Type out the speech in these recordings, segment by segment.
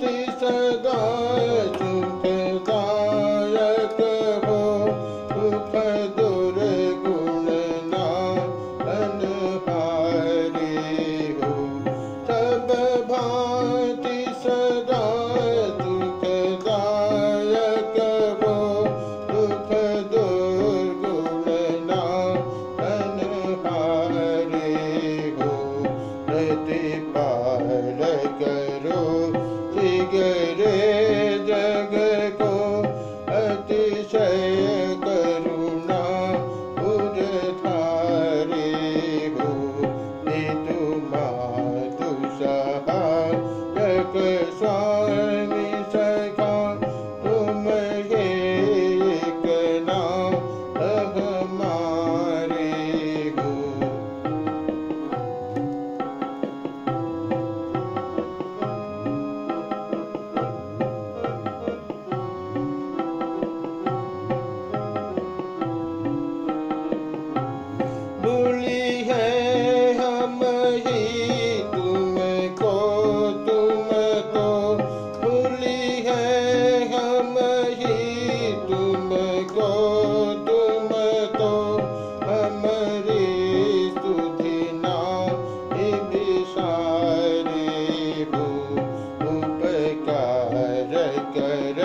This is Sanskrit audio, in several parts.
भी सदा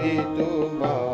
तुम्हारा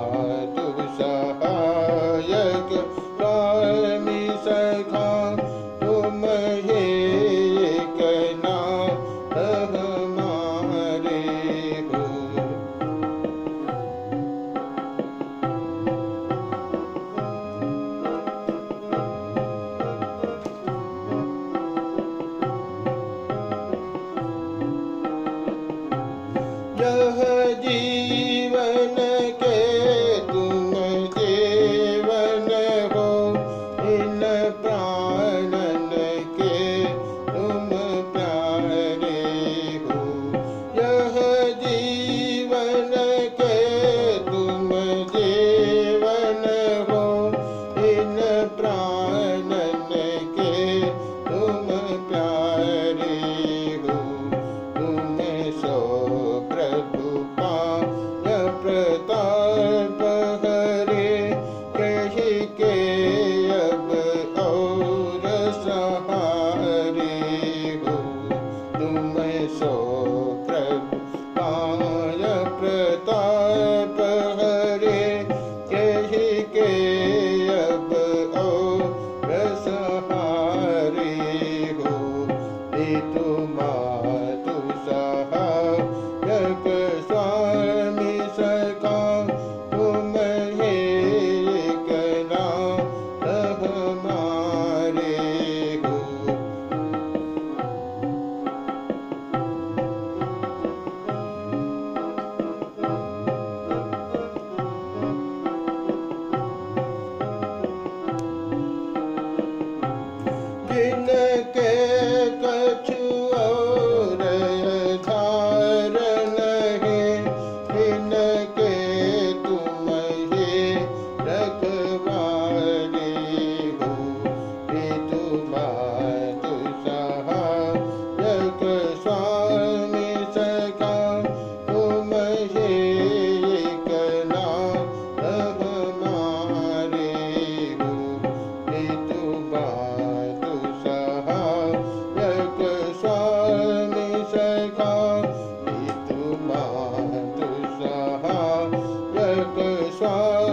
Shah.